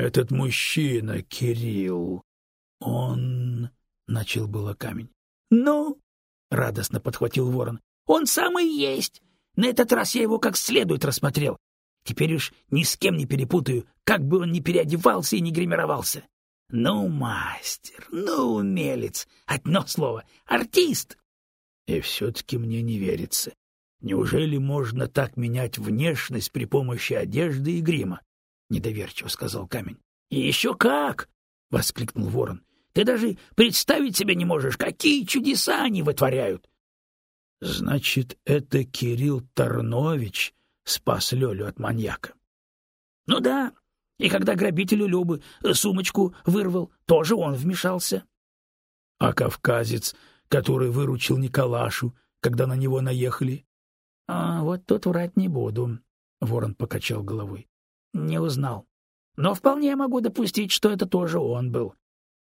Этот мужчина, Кирилл, он... — начал было камень. — Ну? — радостно подхватил ворон. — Он самый есть. На этот раз я его как следует рассмотрел. Теперь уж ни с кем не перепутаю, как бы он ни переодевался и не гримировался. Ну, мастер, ну, умелец, одно слово, артист. И все-таки мне не верится. Неужели можно так менять внешность при помощи одежды и грима? — недоверчиво сказал камень. — Еще как! — воскликнул ворон. — Ты даже представить себе не можешь, какие чудеса они вытворяют! — Значит, это Кирилл Тарнович спас Лёлю от маньяка? — Ну да, и когда грабителю Любы сумочку вырвал, тоже он вмешался. — А кавказец, который выручил Николашу, когда на него наехали? — А вот тут врать не буду, — ворон покачал головой. Не узнал. Но вполне могу допустить, что это тоже он был.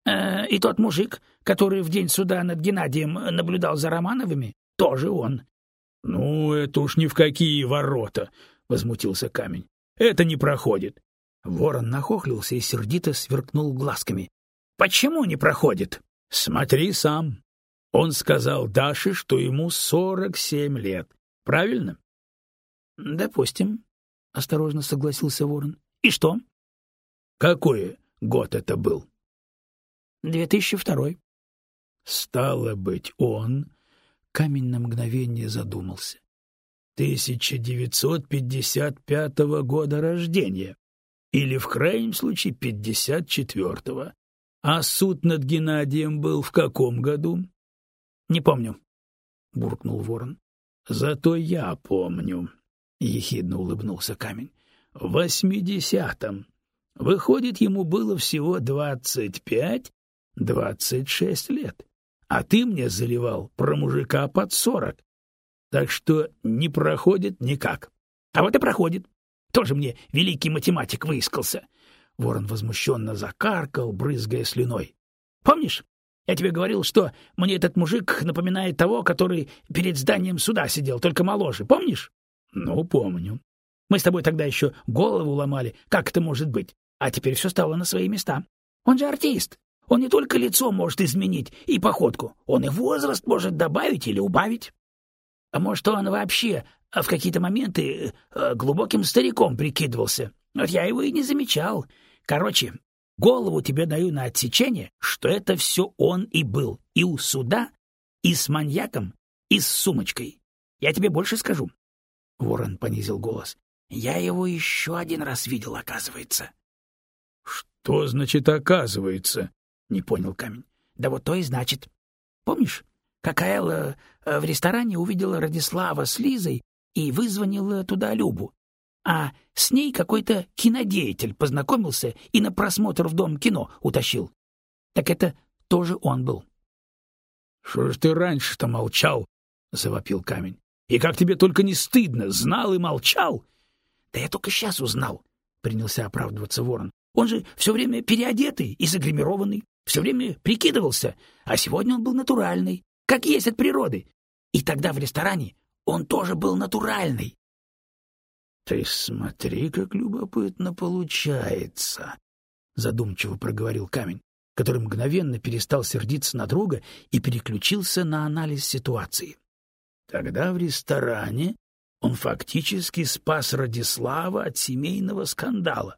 Э, и тот мужик, который в день суда над Геннадием наблюдал за Романовыми, тоже он. — Ну, это уж ни в какие ворота, — возмутился камень. — Это не проходит. Ворон нахохлился и сердито сверкнул глазками. — Почему не проходит? — Смотри сам. Он сказал Даше, что ему сорок семь лет. Правильно? — Допустим. — осторожно согласился Ворон. — И что? — Какой год это был? — Две тысячи второй. — Стало быть, он... Камень на мгновение задумался. — 1955 года рождения. Или, в крайнем случае, 54-го. А суд над Геннадием был в каком году? — Не помню, — буркнул Ворон. — Зато я помню, — ехидно улыбнулся камень. — В восьмидесятом. Выходит, ему было всего двадцать пять, двадцать шесть лет. А ты мне заливал про мужика под сорок. Так что не проходит никак. — А вот и проходит. Тоже мне великий математик выискался. Ворон возмущенно закаркал, брызгая слюной. — Помнишь, я тебе говорил, что мне этот мужик напоминает того, который перед зданием суда сидел, только моложе. Помнишь? Ну, помню. Мы с тобой тогда еще голову ломали, как это может быть. А теперь все стало на свои места. Он же артист. Он не только лицо может изменить и походку, он и возраст может добавить или убавить. А может, он вообще в какие-то моменты э, глубоким стариком прикидывался. Вот я его и не замечал. Короче, голову тебе даю на отсечение, что это все он и был. И у суда, и с маньяком, и с сумочкой. Я тебе больше скажу. Ворон понизил голос. Я его еще один раз видел, оказывается. Что значит оказывается? Не понял камень. Да вот то и значит. Помнишь, как Элла э, в ресторане увидела Радислава с Лизой и вызвонила туда Любу? А с ней какой-то кинодеятель познакомился и на просмотр в дом кино утащил. Так это тоже он был. — Что ж ты раньше-то молчал? — завопил камень. И как тебе только не стыдно, знал и молчал? — Да я только сейчас узнал, — принялся оправдываться ворон. — Он же все время переодетый и загримированный, все время прикидывался, а сегодня он был натуральный, как есть от природы. И тогда в ресторане он тоже был натуральный. — Ты смотри, как любопытно получается, — задумчиво проговорил камень, который мгновенно перестал сердиться на друга и переключился на анализ ситуации. Тогда в ресторане он фактически спас Радислава от семейного скандала,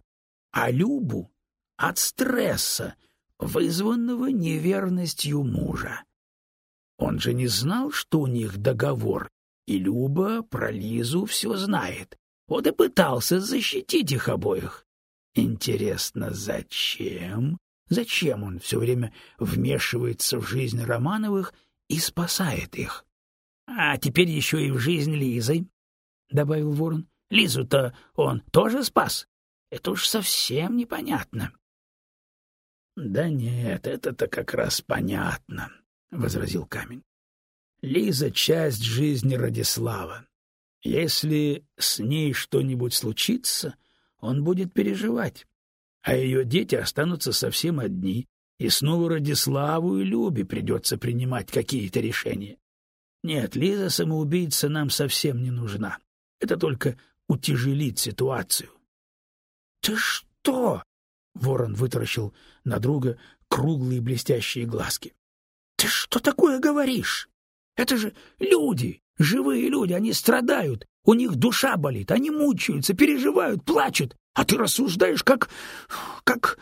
а Любу — от стресса, вызванного неверностью мужа. Он же не знал, что у них договор, и Люба про Лизу все знает. Вот и пытался защитить их обоих. Интересно, зачем? Зачем он все время вмешивается в жизнь Романовых и спасает их? — А теперь еще и в жизнь Лизы, — добавил ворон. — Лизу-то он тоже спас? Это уж совсем непонятно. — Да нет, это-то как раз понятно, — возразил камень. — Лиза — часть жизни Радислава. Если с ней что-нибудь случится, он будет переживать, а ее дети останутся совсем одни, и снова Радиславу и Любе придется принимать какие-то решения. Нет, Лиза самоубийца нам совсем не нужна. Это только утяжелит ситуацию. — Ты что? Ворон вытаращил на друга круглые блестящие глазки. Ты что такое говоришь? Это же люди, живые люди, они страдают, у них душа болит, они мучаются, переживают, плачут, а ты рассуждаешь как как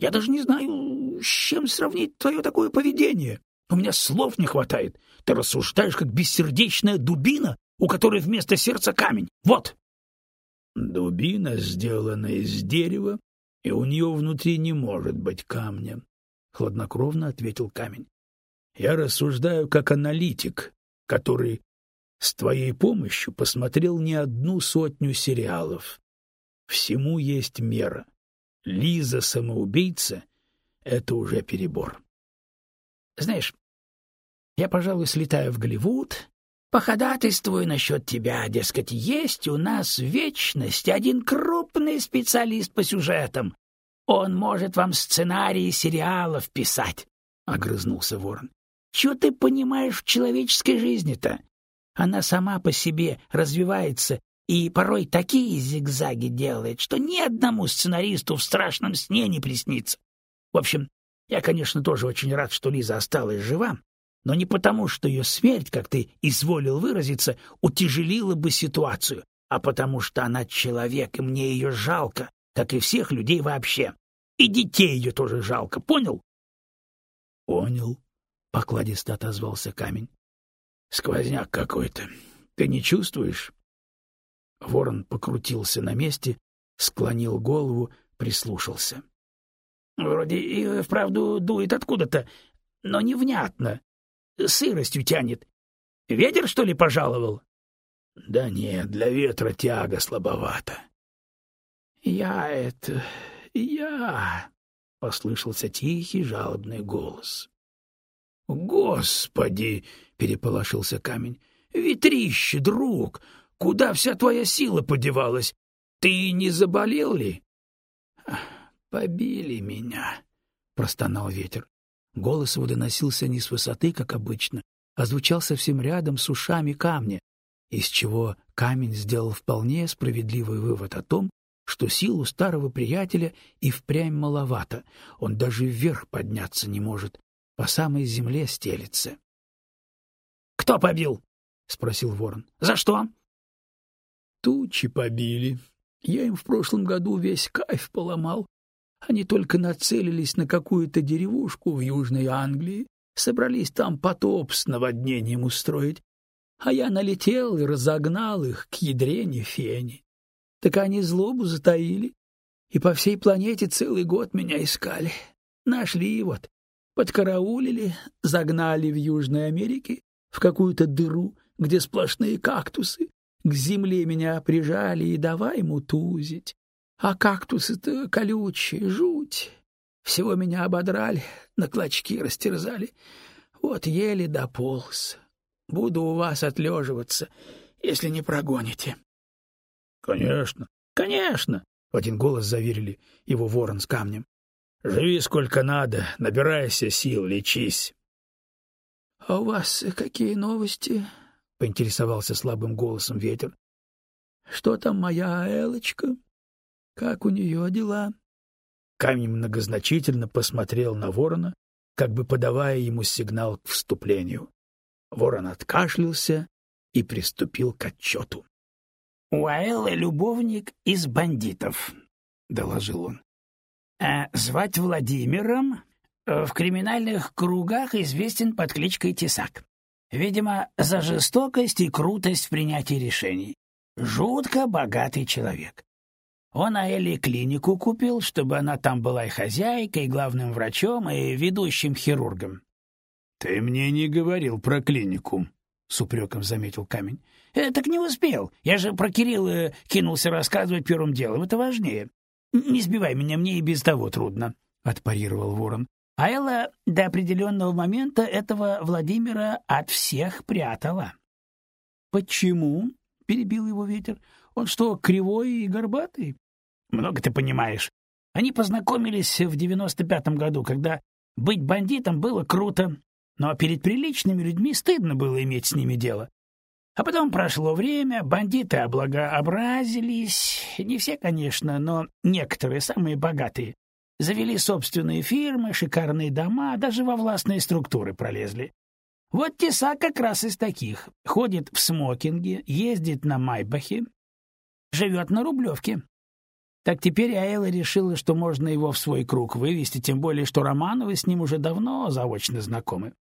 я даже не знаю, с чем сравнить твое такое поведение. У меня слов не хватает. Ты рассуждаешь как бессердечная дубина, у которой вместо сердца камень. Вот. Дубина сделана из дерева, и у нее внутри не может быть камня, хладнокровно ответил камень. Я рассуждаю как аналитик, который с твоей помощью посмотрел не одну сотню сериалов. Всему есть мера. Лиза самоубийца это уже перебор. Знаешь, я, пожалуй, слетаю в Голливуд, походатайствую насчет тебя, дескать, есть у нас в вечности один крупный специалист по сюжетам. Он может вам сценарии сериалов писать, — огрызнулся ворон. Что ты понимаешь в человеческой жизни-то? Она сама по себе развивается и порой такие зигзаги делает, что ни одному сценаристу в страшном сне не приснится. В общем, я, конечно, тоже очень рад, что Лиза осталась жива, но не потому, что ее смерть, как ты изволил выразиться, утяжелила бы ситуацию, а потому что она человек, и мне ее жалко, как и всех людей вообще. И детей ее тоже жалко, понял? — Понял, — покладисто отозвался камень. — Сквозняк какой-то. Ты не чувствуешь? Ворон покрутился на месте, склонил голову, прислушался. — Вроде и вправду дует откуда-то, но невнятно. Сыростью тянет. Ветер, что ли, пожаловал? — Да нет, для ветра тяга слабовата. — Я это... я... — послышался тихий жалобный голос. Господи, переполошился камень. Ветрище, друг, куда вся твоя сила подевалась? Ты не заболел ли? Побили меня, простонал ветер. Голос его доносился не с высоты, как обычно, а звучал совсем рядом с ушами камня, из чего камень сделал вполне справедливый вывод о том, что силу старого приятеля и впрямь маловато, он даже вверх подняться не может, по самой земле стелется. — Кто побил? — спросил ворон. — За что? — Тучи побили. Я им в прошлом году весь кайф поломал. Они только нацелились на какую-то деревушку в Южной Англии, собрались там потоп с наводнением устроить, а я налетел и разогнал их к ядрене фени. Так они злобу затаили и по всей планете целый год меня искали. Нашли вот, подкараулили, загнали в Южной Америке в какую-то дыру, где сплошные кактусы, к земле меня прижали и давай мутузить. А кактусы-то колючие, жуть. Всего меня ободрали, на клочки растерзали. Вот еле дополз. Буду у вас отлеживаться, если не прогоните. — Конечно, конечно, — в один голос заверили его ворон с камнем. Живи сколько надо, набирайся сил, лечись. — А у вас какие новости? — поинтересовался слабым голосом ветер. — Что там моя Элочка? Как у нее дела? Камень многозначительно посмотрел на ворона, как бы подавая ему сигнал к вступлению. Ворон откашлялся и приступил к отчету. — У любовник из бандитов, — доложил он. А звать Владимиром э, в криминальных кругах известен под кличкой Тесак. Видимо, за жестокость и крутость в принятии решений. Жутко богатый человек. Он Аэли клинику купил, чтобы она там была и хозяйкой, и главным врачом, и ведущим хирургом. — Ты мне не говорил про клинику, — с упреком заметил камень. «Э, — Так не успел. Я же про Кирилла кинулся рассказывать первым делом. Это важнее. Не сбивай меня, мне и без того трудно, отпарировал Ворон. А Элла до определенного момента этого Владимира от всех прятала. Почему? перебил его ветер. Он что, кривой и горбатый? Много ты понимаешь. Они познакомились в девяносто пятом году, когда быть бандитом было круто, но перед приличными людьми стыдно было иметь с ними дело. А потом прошло время, бандиты облагообразились, не все, конечно, но некоторые, самые богатые. Завели собственные фирмы, шикарные дома, даже во властные структуры пролезли. Вот Теса как раз из таких. Ходит в смокинге, ездит на Майбахе, живет на Рублевке. Так теперь Аэла решила, что можно его в свой круг вывести, тем более, что Романовы с ним уже давно заочно знакомы.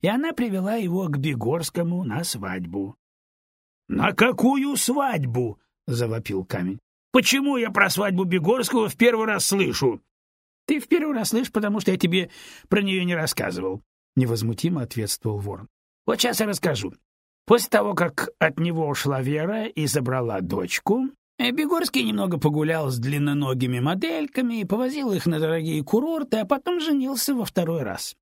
И она привела его к Бегорскому на свадьбу. — На какую свадьбу? — завопил камень. — Почему я про свадьбу Бегорского в первый раз слышу? — Ты в первый раз слышишь, потому что я тебе про нее не рассказывал, — невозмутимо ответствовал ворон. — Вот сейчас я расскажу. После того, как от него ушла Вера и забрала дочку, Бегорский немного погулял с длинноногими модельками, повозил их на дорогие курорты, а потом женился во второй раз.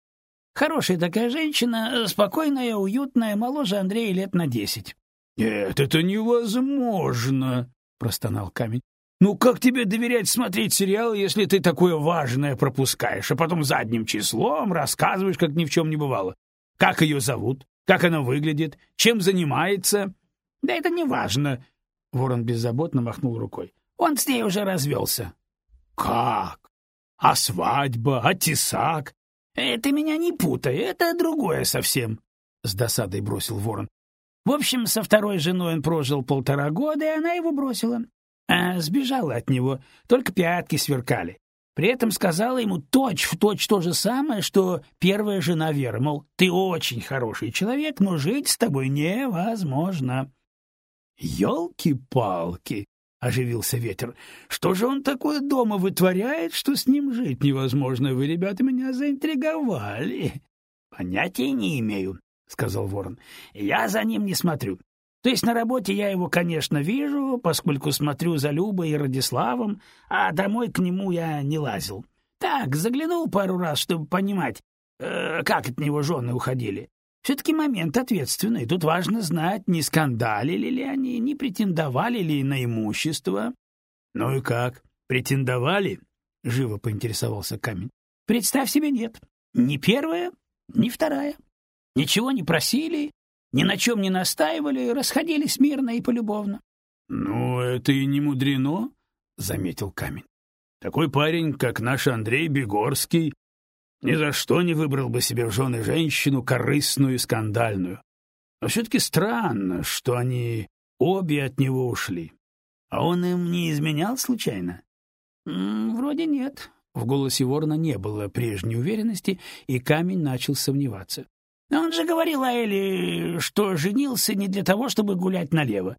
Хорошая такая женщина, спокойная, уютная, моложе Андрея лет на десять. — Нет, это невозможно, — простонал камень. Ну как тебе доверять смотреть сериал, если ты такое важное пропускаешь, а потом задним числом рассказываешь, как ни в чем не бывало? Как ее зовут? Как она выглядит? Чем занимается? Да это не важно. Ворон беззаботно махнул рукой. Он с ней уже развелся. Как? А свадьба, а тесак? Это меня не путай, это другое совсем. С досадой бросил Ворон. В общем, со второй женой он прожил полтора года, и она его бросила а сбежала от него, только пятки сверкали. При этом сказала ему точь-в-точь то же самое, что первая жена Вера, мол, ты очень хороший человек, но жить с тобой невозможно. «Елки-палки!» — оживился ветер. «Что же он такое дома вытворяет, что с ним жить невозможно? Вы, ребята, меня заинтриговали». «Понятия не имею», — сказал ворон. «Я за ним не смотрю. То есть на работе я его, конечно, вижу, поскольку смотрю за Любой и Радиславом, а домой к нему я не лазил. Так, заглянул пару раз, чтобы понимать, э, как от него жены уходили. Все-таки момент ответственный. Тут важно знать, не скандалили ли они, не претендовали ли на имущество. — Ну и как, претендовали? — живо поинтересовался Камень. — Представь себе, нет. Ни первая, ни вторая. Ничего не просили, ни на чем не настаивали, расходились мирно и полюбовно. — Ну, это и не мудрено, — заметил камень. — Такой парень, как наш Андрей Бегорский, ни за что не выбрал бы себе в жены женщину корыстную и скандальную. Но все-таки странно, что они обе от него ушли. А он им не изменял случайно? — Вроде нет. В голосе ворона не было прежней уверенности, и камень начал сомневаться. Он же говорил Аэле, что женился не для того, чтобы гулять налево.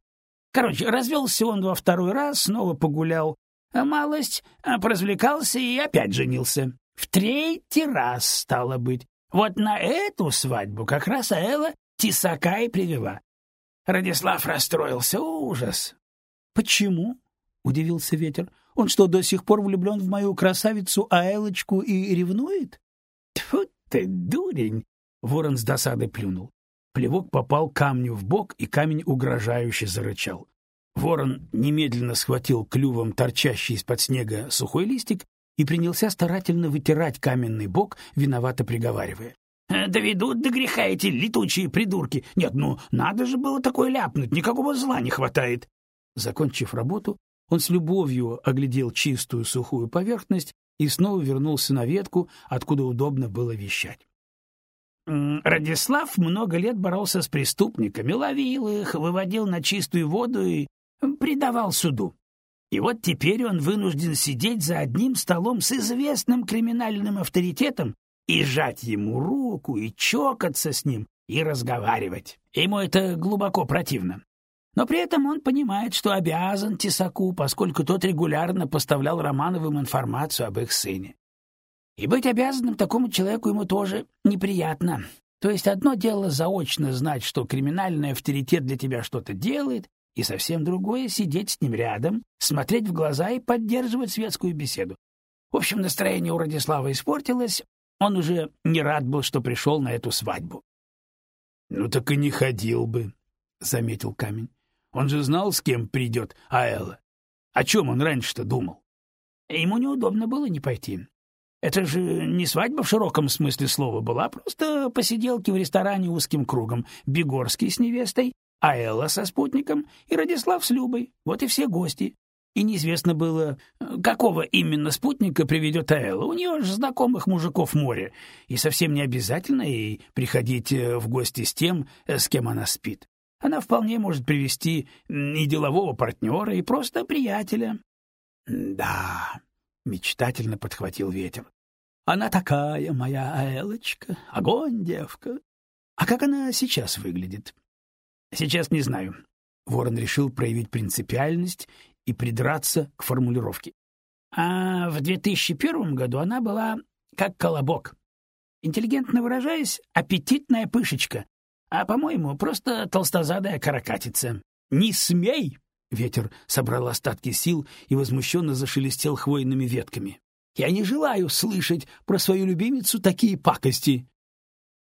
Короче, развелся он во второй раз, снова погулял а малость, а поразвлекался и опять женился. В третий раз, стало быть. Вот на эту свадьбу как раз Аэла тесака и привела. Радислав расстроился. Ужас! — Почему? — удивился ветер. — Он что, до сих пор влюблен в мою красавицу Аэлочку и ревнует? — Тьфу ты, дурень! Ворон с досадой плюнул. Плевок попал камню в бок, и камень угрожающе зарычал. Ворон немедленно схватил клювом торчащий из-под снега сухой листик и принялся старательно вытирать каменный бок, виновато приговаривая. «Э, «Доведут до греха эти летучие придурки! Нет, ну, надо же было такое ляпнуть, никакого зла не хватает!» Закончив работу, он с любовью оглядел чистую сухую поверхность и снова вернулся на ветку, откуда удобно было вещать. Радислав много лет боролся с преступниками, ловил их, выводил на чистую воду и предавал суду. И вот теперь он вынужден сидеть за одним столом с известным криминальным авторитетом и жать ему руку, и чокаться с ним, и разговаривать. Ему это глубоко противно. Но при этом он понимает, что обязан Тесаку, поскольку тот регулярно поставлял Романовым информацию об их сыне. И быть обязанным такому человеку ему тоже неприятно. То есть одно дело заочно знать, что криминальный авторитет для тебя что-то делает, и совсем другое — сидеть с ним рядом, смотреть в глаза и поддерживать светскую беседу. В общем, настроение у Радислава испортилось, он уже не рад был, что пришел на эту свадьбу. — Ну так и не ходил бы, — заметил камень. Он же знал, с кем придет Аэла. О чем он раньше-то думал? Ему неудобно было не пойти. Это же не свадьба в широком смысле слова была, просто посиделки в ресторане узким кругом. Бегорский с невестой, а Элла со спутником и Радислав с Любой. Вот и все гости. и неизвестно было, какого именно спутника приведет Аэла. У нее же знакомых мужиков море, и совсем не обязательно ей приходить э, в гости с тем, э, с кем она спит. Она вполне может привести и делового партнера, и просто приятеля. — Да, — мечтательно подхватил ветер. — Она такая, моя Аэлочка, огонь девка. А как она сейчас выглядит? — Сейчас не знаю. Ворон решил проявить принципиальность и придраться к формулировке. А в 2001 году она была как колобок. Интеллигентно выражаясь, аппетитная пышечка, а, по-моему, просто толстозадая каракатица. «Не смей!» — ветер собрал остатки сил и возмущенно зашелестел хвойными ветками. «Я не желаю слышать про свою любимицу такие пакости!»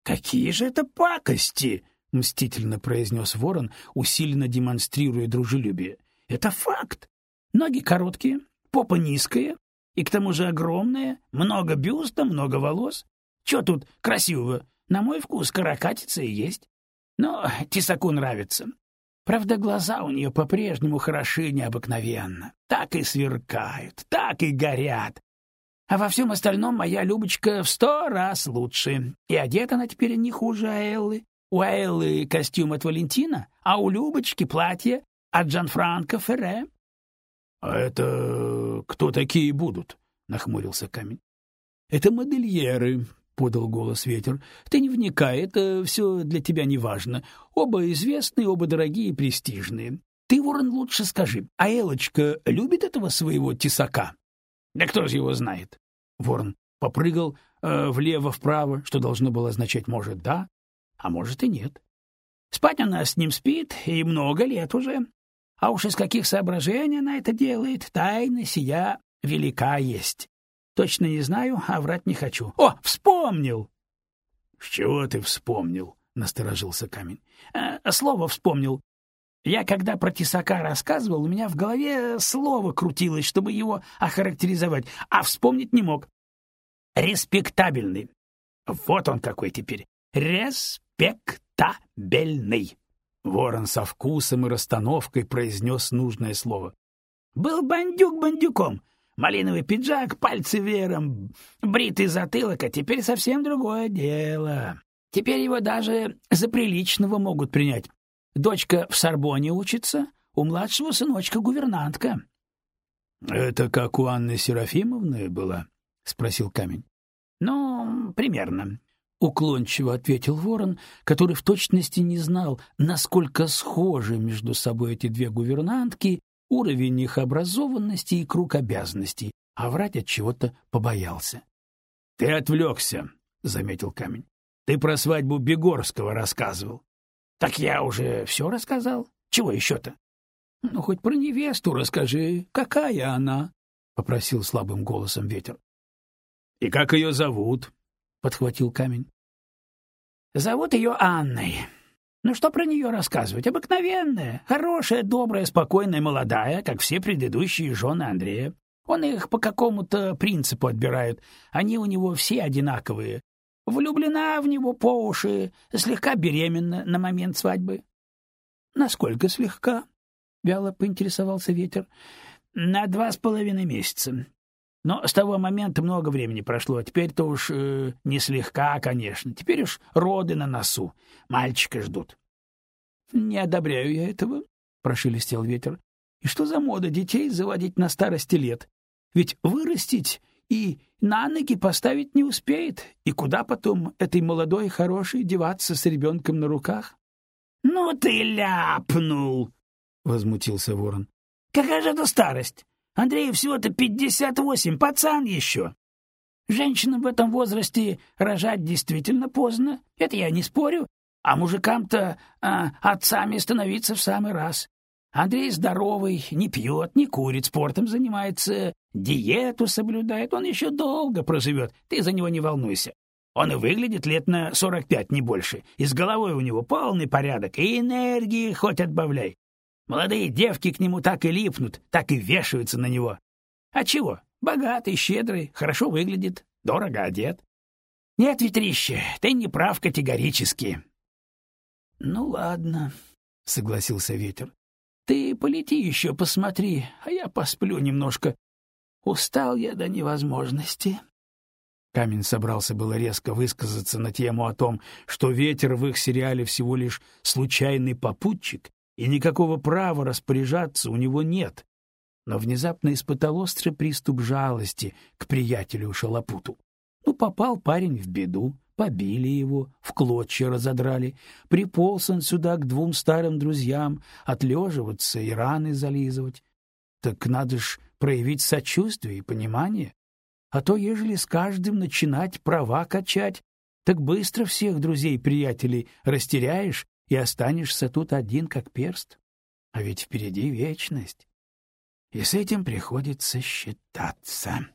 «Какие же это пакости!» — мстительно произнес ворон, усиленно демонстрируя дружелюбие. Это факт. Ноги короткие, попа низкая, и к тому же огромная, много бюста, много волос. Что тут красивого? На мой вкус каракатица и есть. Но тесаку нравится. Правда, глаза у нее по-прежнему хороши необыкновенно. Так и сверкают, так и горят. А во всем остальном моя Любочка в сто раз лучше. И одета она теперь не хуже Аэллы. У Аэллы костюм от Валентина, а у Любочки платье от Джанфранко Ферре. — А это кто такие будут? — нахмурился камень. — Это модельеры, — подал голос ветер. — Ты не вникай, это все для тебя не важно. Оба известные, оба дорогие и престижные. Ты, Ворон, лучше скажи, а Элочка любит этого своего тесака? — Да кто же его знает? Ворон попрыгал э, влево-вправо, что должно было означать «может да», а может и нет. Спать она с ним спит, и много лет уже. А уж из каких соображений она это делает, тайна сия велика есть. Точно не знаю, а врать не хочу. О, вспомнил! — С чего ты вспомнил? — насторожился камень. «Э, — Слово вспомнил. Я, когда про тесака рассказывал, у меня в голове слово крутилось, чтобы его охарактеризовать, а вспомнить не мог. Респектабельный. Вот он какой теперь. Респектабельный. Ворон со вкусом и расстановкой произнес нужное слово. «Был бандюк бандюком. Малиновый пиджак, пальцы веером, бритый затылок, а теперь совсем другое дело. Теперь его даже за приличного могут принять. Дочка в Сорбоне учится, у младшего сыночка гувернантка». «Это как у Анны Серафимовны было?» — спросил камень. «Ну, примерно. — уклончиво ответил ворон, который в точности не знал, насколько схожи между собой эти две гувернантки, уровень их образованности и круг обязанностей, а врать от чего-то побоялся. — Ты отвлекся, — заметил камень. — Ты про свадьбу Бегорского рассказывал. — Так я уже все рассказал. Чего еще-то? — Ну, хоть про невесту расскажи. Какая она? — попросил слабым голосом ветер. — И как ее зовут? — подхватил камень. «Зовут ее Анной. Ну что про нее рассказывать? Обыкновенная, хорошая, добрая, спокойная, молодая, как все предыдущие жены Андрея. Он их по какому-то принципу отбирает. Они у него все одинаковые. Влюблена в него по уши, слегка беременна на момент свадьбы. — Насколько слегка? — вяло поинтересовался ветер. — На два с половиной месяца. Но с того момента много времени прошло, а теперь-то уж э, не слегка, конечно. Теперь уж роды на носу. Мальчика ждут. — Не одобряю я этого, — прошелестел ветер. — И что за мода детей заводить на старости лет? Ведь вырастить и на ноги поставить не успеет. И куда потом этой молодой хорошей деваться с ребенком на руках? — Ну ты ляпнул! — возмутился ворон. — Какая же это старость? Андрею всего-то пятьдесят восемь, пацан еще. Женщинам в этом возрасте рожать действительно поздно, это я не спорю, а мужикам-то а, отцами становиться в самый раз. Андрей здоровый, не пьет, не курит, спортом занимается, диету соблюдает, он еще долго проживет, ты за него не волнуйся. Он и выглядит лет на сорок пять, не больше, и с головой у него полный порядок, и энергии хоть отбавляй. Молодые девки к нему так и липнут, так и вешаются на него. А чего? Богатый, щедрый, хорошо выглядит, дорого одет. Нет, ветрище, ты не прав категорически. Ну ладно, согласился ветер. Ты полети еще, посмотри, а я посплю немножко. Устал я до невозможности. Камень собрался было резко высказаться на тему о том, что ветер в их сериале всего лишь случайный попутчик, и никакого права распоряжаться у него нет. Но внезапно испытал острый приступ жалости к приятелю Шалопуту. Ну, попал парень в беду, побили его, в клочья разодрали, приполз он сюда к двум старым друзьям отлеживаться и раны зализывать. Так надо ж проявить сочувствие и понимание. А то, ежели с каждым начинать права качать, так быстро всех друзей-приятелей растеряешь и останешься тут один как перст. А ведь впереди вечность. И с этим приходится считаться.